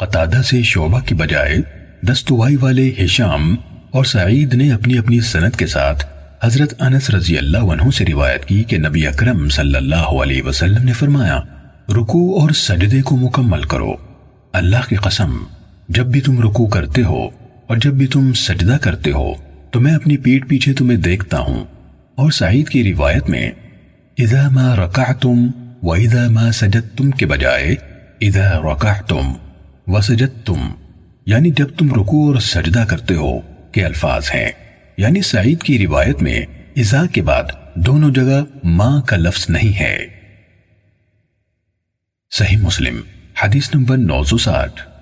قطادہ سے شعبہ کی بجائے دستوائی والے ہشام اور سعید نے اپنی اپنی سنت کے ساتھ حضرت انس رضی اللہ عنہ سے روایت کی کہ نبی اکرم صلی اللہ علیہ وسلم نے فرمایا رکو اور سجدے کو مکمل کرو۔ اللہ کی قسم، جب بھی تم رکو کرتے ہو اور جب بھی تم سجدہ کرتے ہو، تو میں اپنی پیٹ پیچھے تمہیں دیکھتا ہوں۔ اور سعید کی روایت میں، اذا ما رکعتم و اذا ما سجدتم کے بجائے، اذا رکعتم و سجدتم یعنی جب تم رکو اور سجدہ کرتے ہو کے الفاظ ہیں۔ یعنی سعید کی روایت میں ازا کے بعد دونوں جگہ ماں کا لفظ نہیں ہے۔ صحیح مسلم، حدیث نمبر نو سو ساٹھ۔